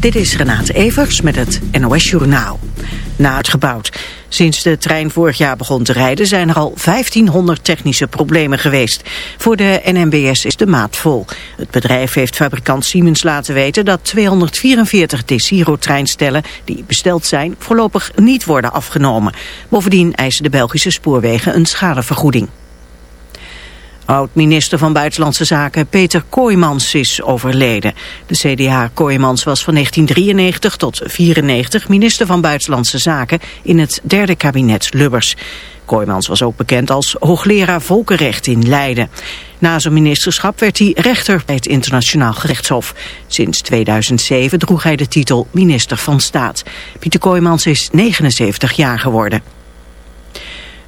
Dit is Renate Evers met het NOS Journaal. Na het gebouwd. Sinds de trein vorig jaar begon te rijden zijn er al 1500 technische problemen geweest. Voor de NMBS is de maat vol. Het bedrijf heeft fabrikant Siemens laten weten dat 244 Desiro-treinstellen die besteld zijn voorlopig niet worden afgenomen. Bovendien eisen de Belgische spoorwegen een schadevergoeding. Oud-minister van Buitenlandse Zaken Peter Kooijmans is overleden. De CDA Kooijmans was van 1993 tot 1994 minister van Buitenlandse Zaken in het derde kabinet Lubbers. Kooijmans was ook bekend als hoogleraar volkenrecht in Leiden. Na zijn ministerschap werd hij rechter bij het Internationaal Gerechtshof. Sinds 2007 droeg hij de titel minister van Staat. Pieter Kooijmans is 79 jaar geworden.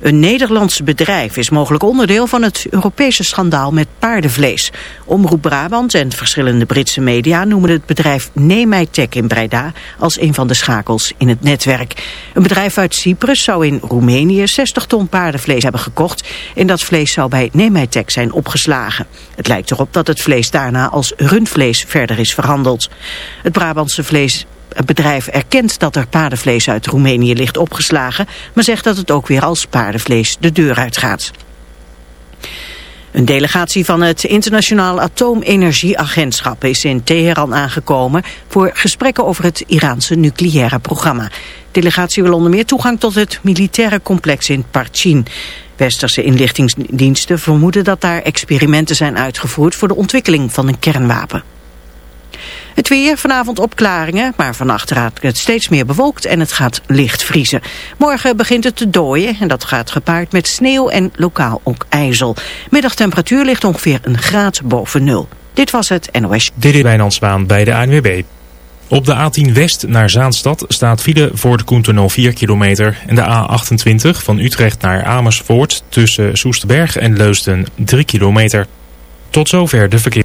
Een Nederlands bedrijf is mogelijk onderdeel van het Europese schandaal met paardenvlees. Omroep Brabant en verschillende Britse media noemen het bedrijf Nemitech in Breda als een van de schakels in het netwerk. Een bedrijf uit Cyprus zou in Roemenië 60 ton paardenvlees hebben gekocht en dat vlees zou bij Nemitech zijn opgeslagen. Het lijkt erop dat het vlees daarna als rundvlees verder is verhandeld. Het Brabantse vlees bedrijf erkent dat er paardenvlees uit Roemenië ligt opgeslagen, maar zegt dat het ook weer als paardenvlees de deur uitgaat. Een delegatie van het Internationaal Atoomenergieagentschap is in Teheran aangekomen voor gesprekken over het Iraanse nucleaire programma. De delegatie wil onder meer toegang tot het militaire complex in Parchin. Westerse inlichtingsdiensten vermoeden dat daar experimenten zijn uitgevoerd voor de ontwikkeling van een kernwapen. Het weer, vanavond opklaringen, maar vannacht raakt het steeds meer bewolkt en het gaat licht vriezen. Morgen begint het te dooien en dat gaat gepaard met sneeuw en lokaal ook ijzel. Middagtemperatuur ligt ongeveer een graad boven nul. Dit was het NOS. Dit is Wijnandsbaan bij de ANWB. Op de A10 West naar Zaanstad staat file voor de Koentunnel 4 kilometer en de A28 van Utrecht naar Amersfoort tussen Soesterberg en Leusden 3 kilometer. Tot zover de verkeer.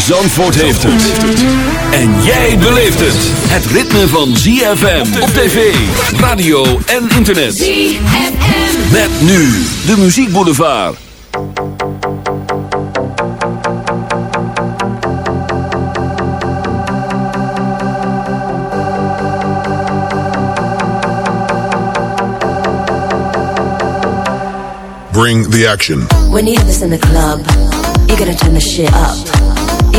Zandvoort heeft het. En jij beleeft het. Het ritme van ZFM op tv, radio en internet. ZFM. Met nu de muziekboulevard. Bring the action. When you hear this in the club, you gotta turn the shit up.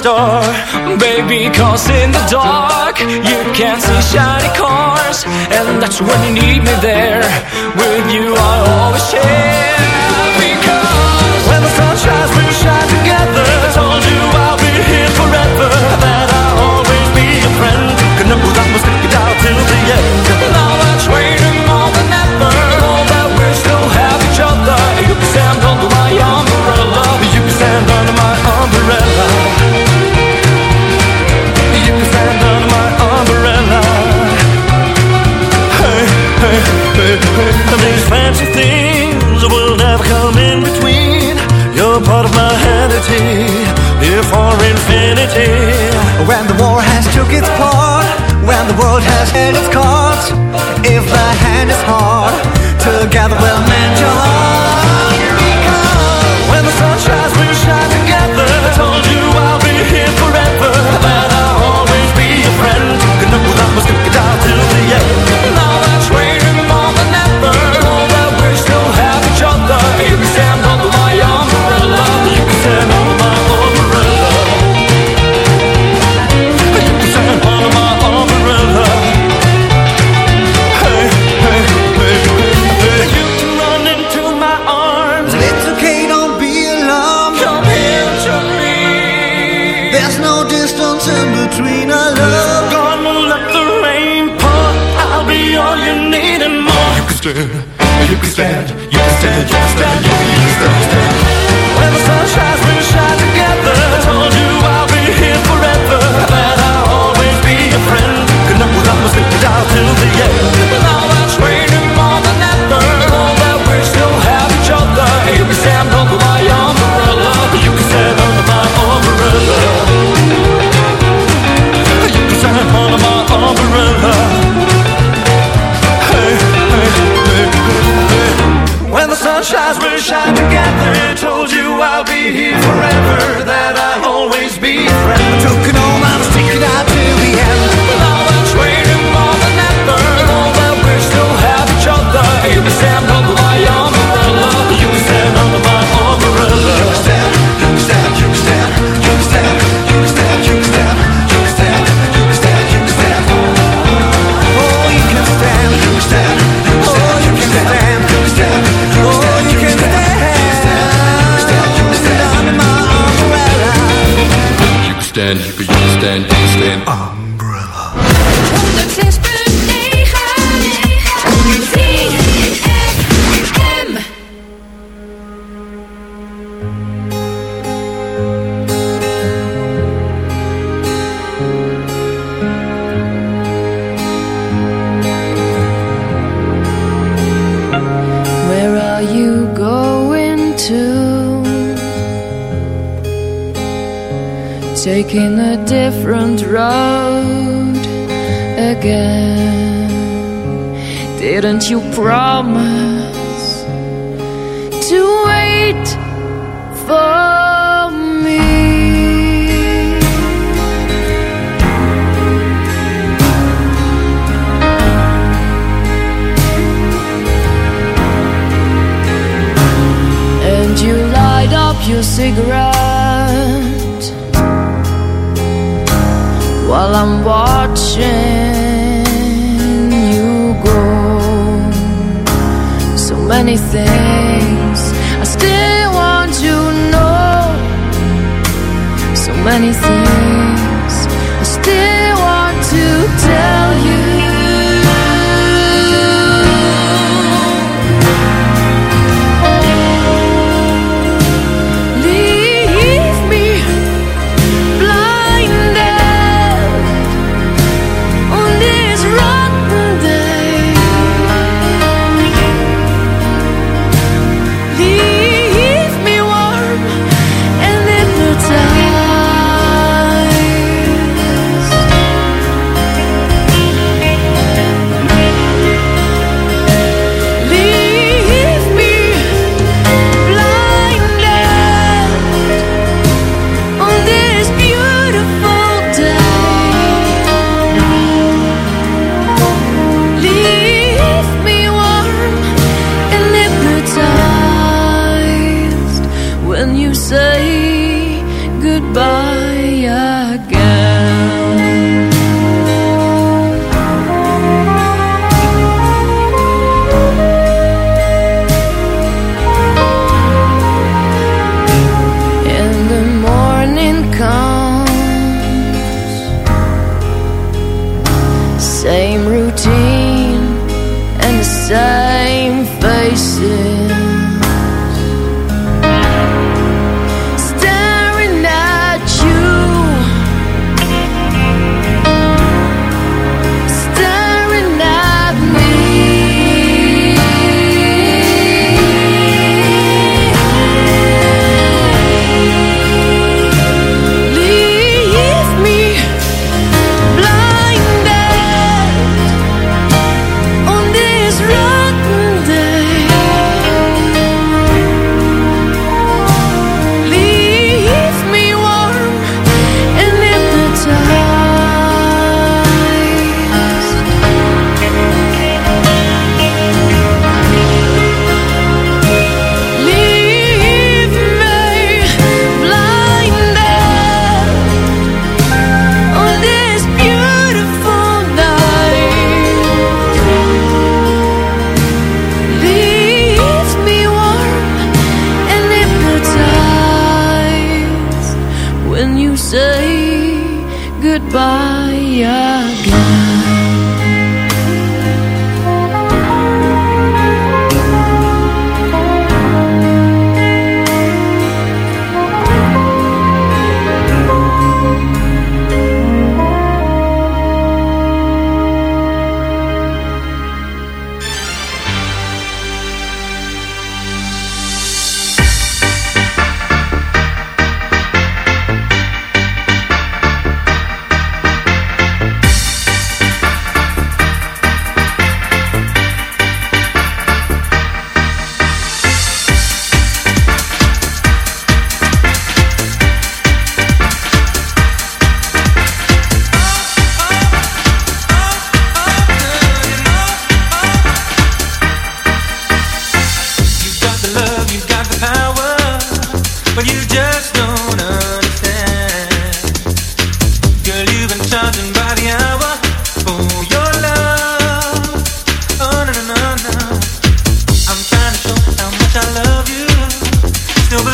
star. Baby, cause in the dark. You can't see shiny cars And that's when you need me there. With you I always share. Because When the sun shines, shines, we'll shine together.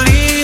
believe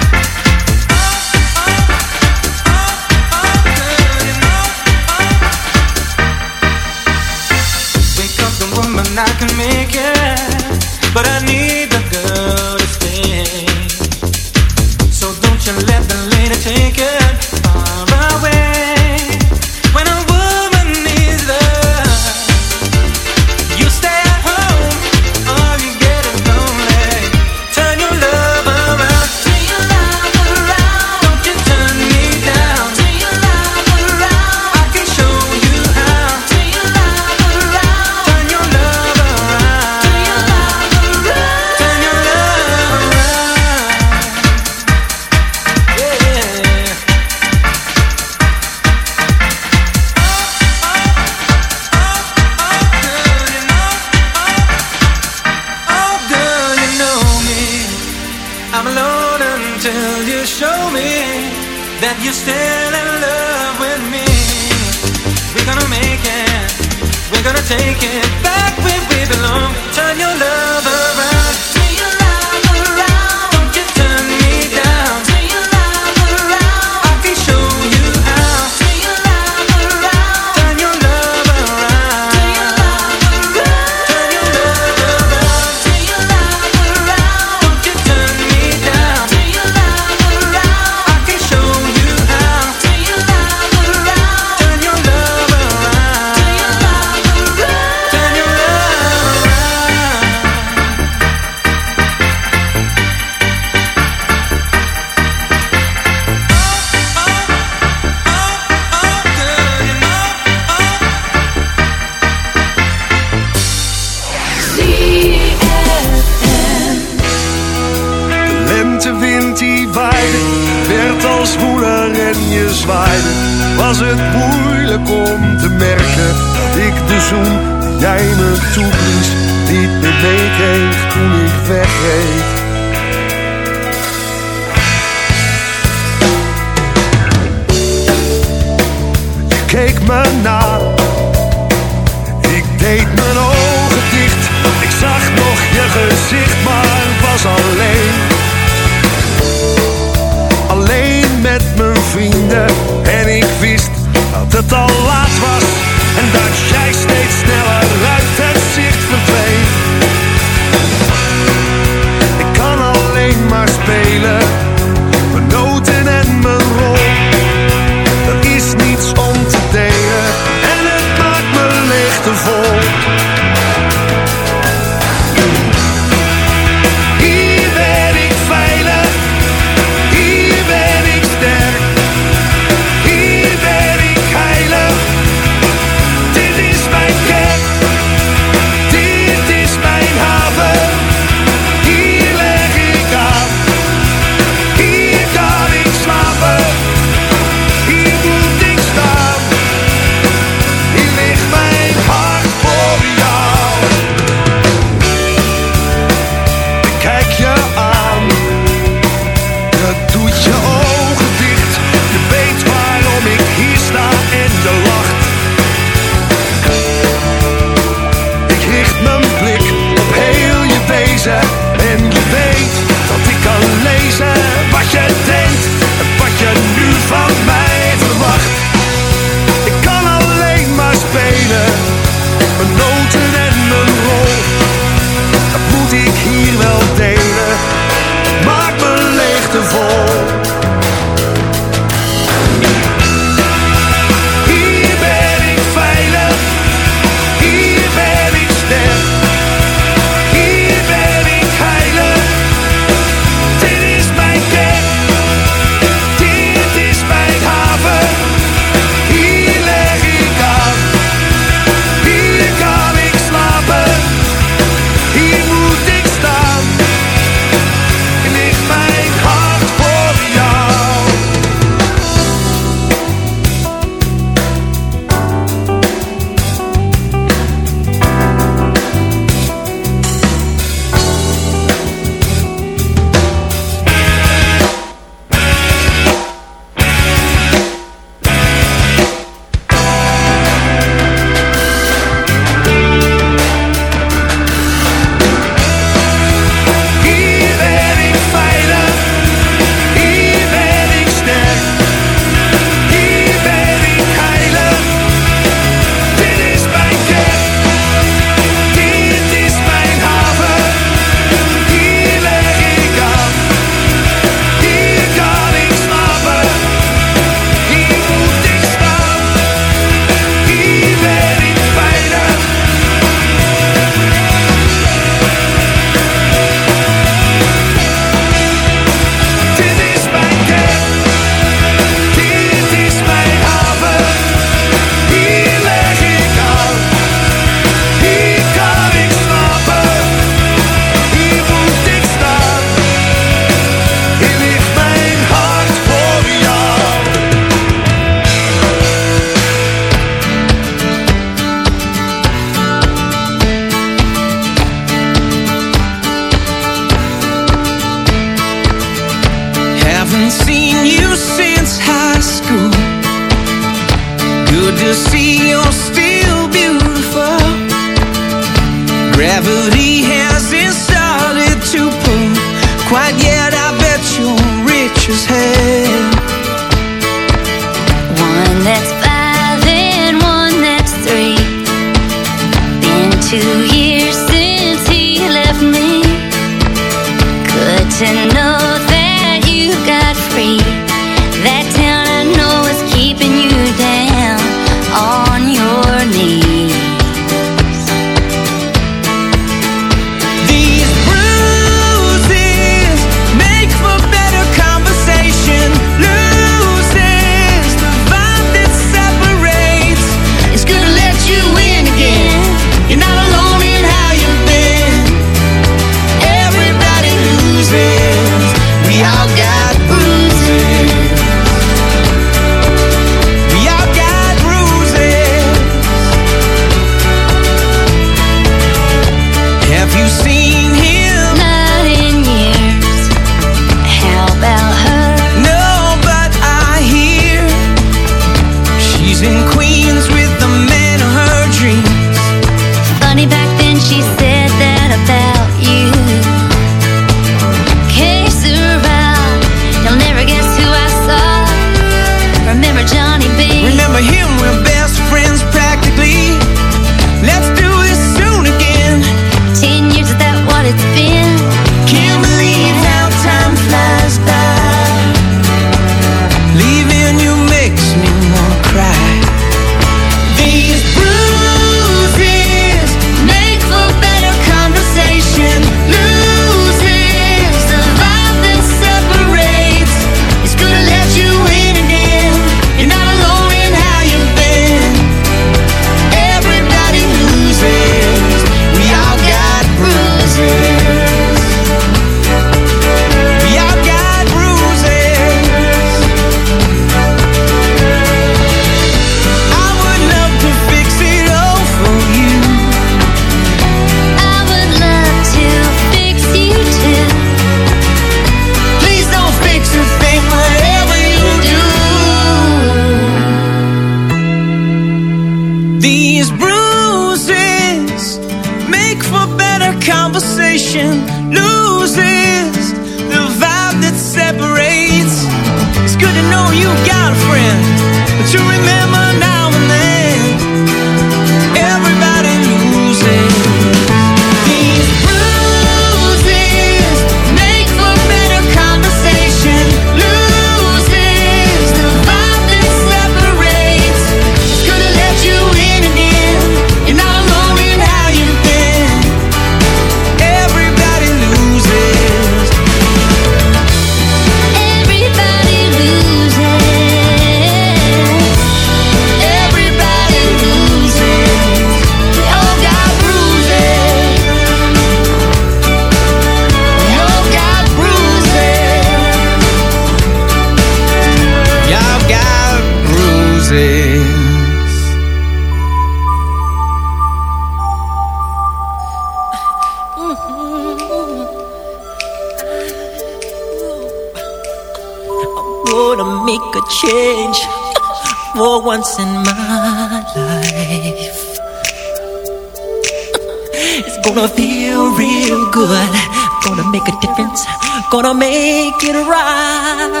gonna make it right.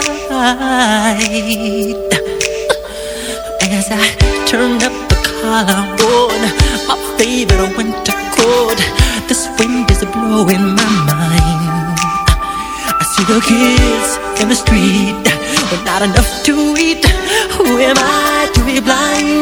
As I turn up the collar on my favorite winter coat, this wind is blowing my mind. I see the kids in the street, but not enough to eat. Who am I to be blind?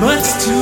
much too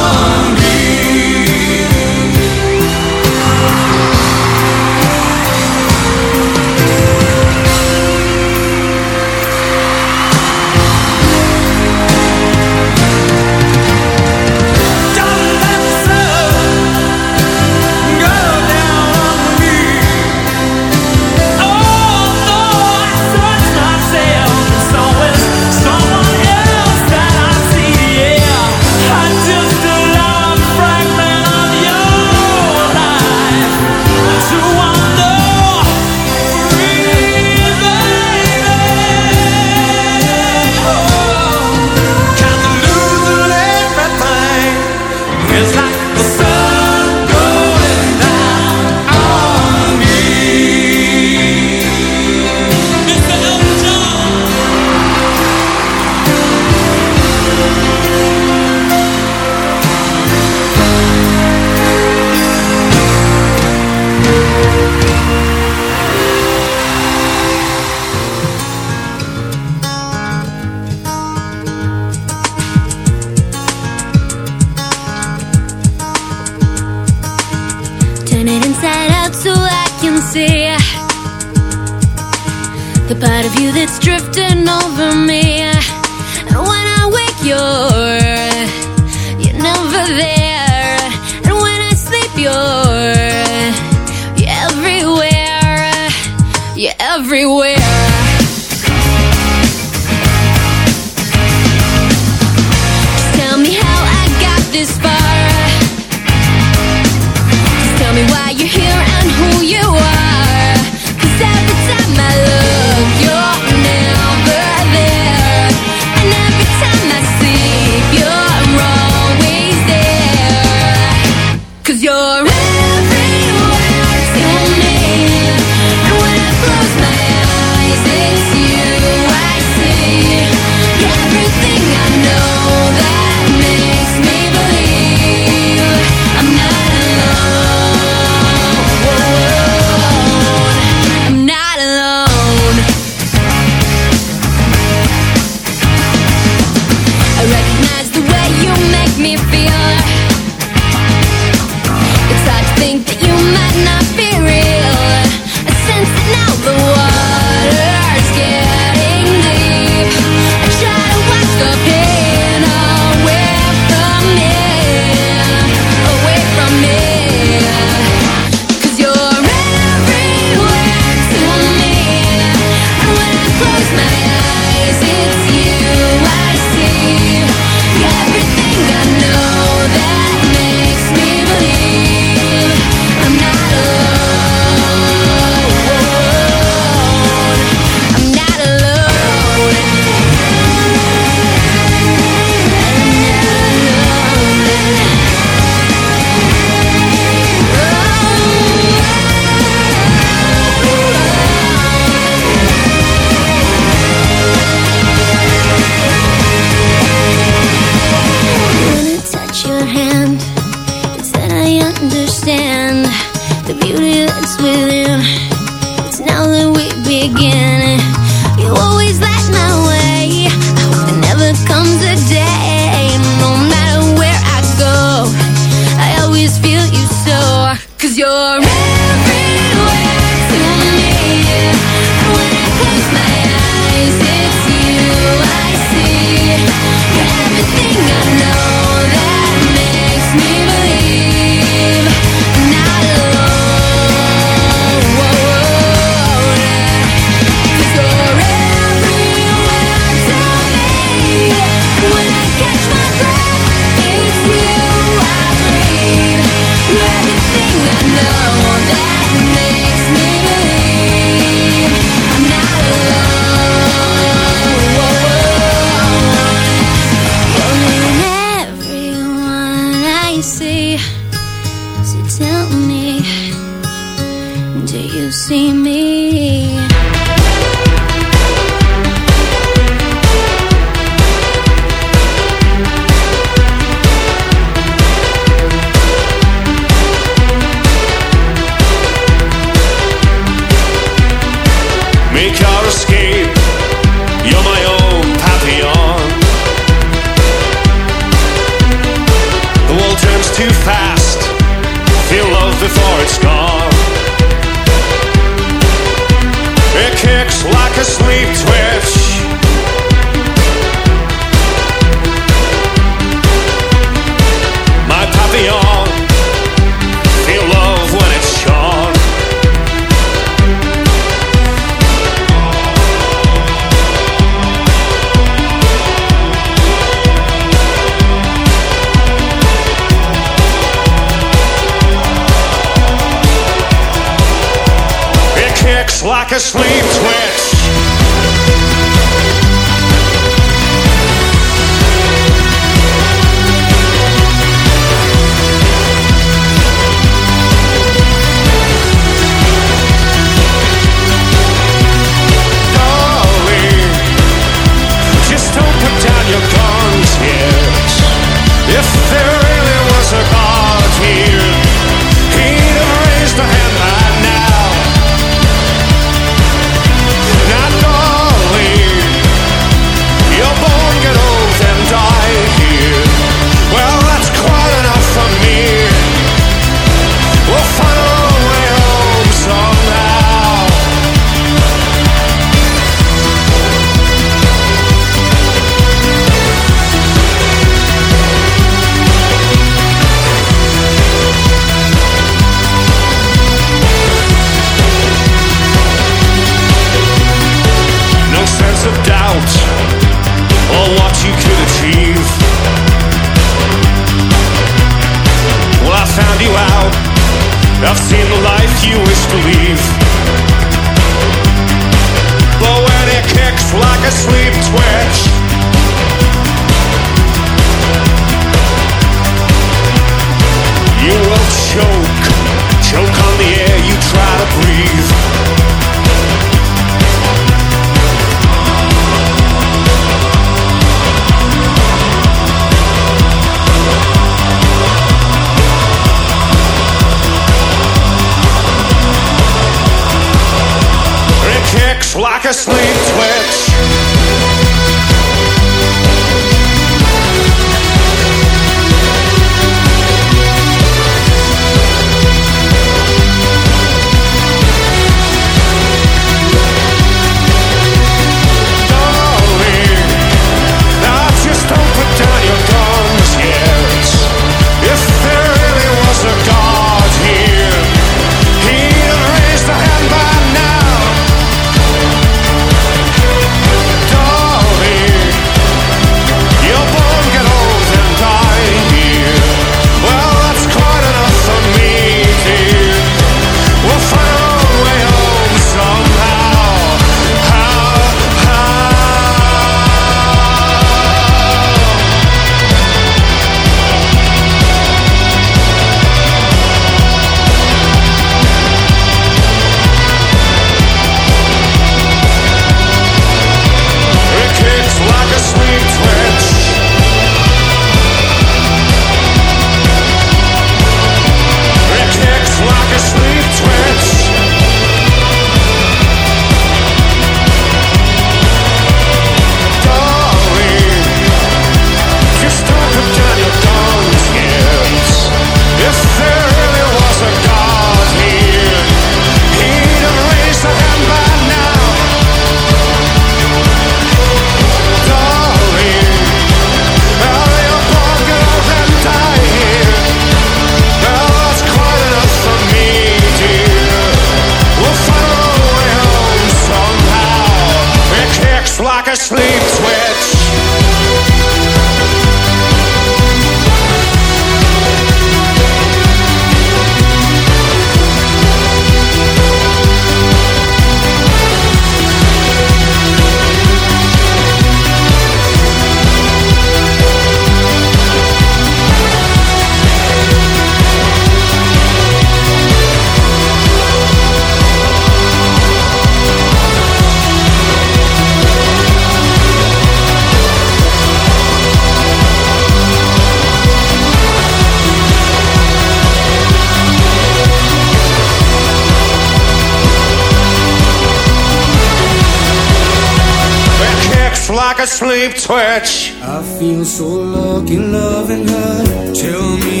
like a sleep twitch. I feel so lucky loving her. Tell me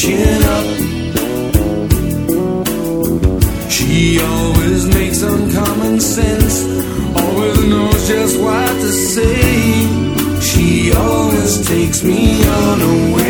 chin up. She always makes uncommon sense, always knows just what to say. She always takes me unaware.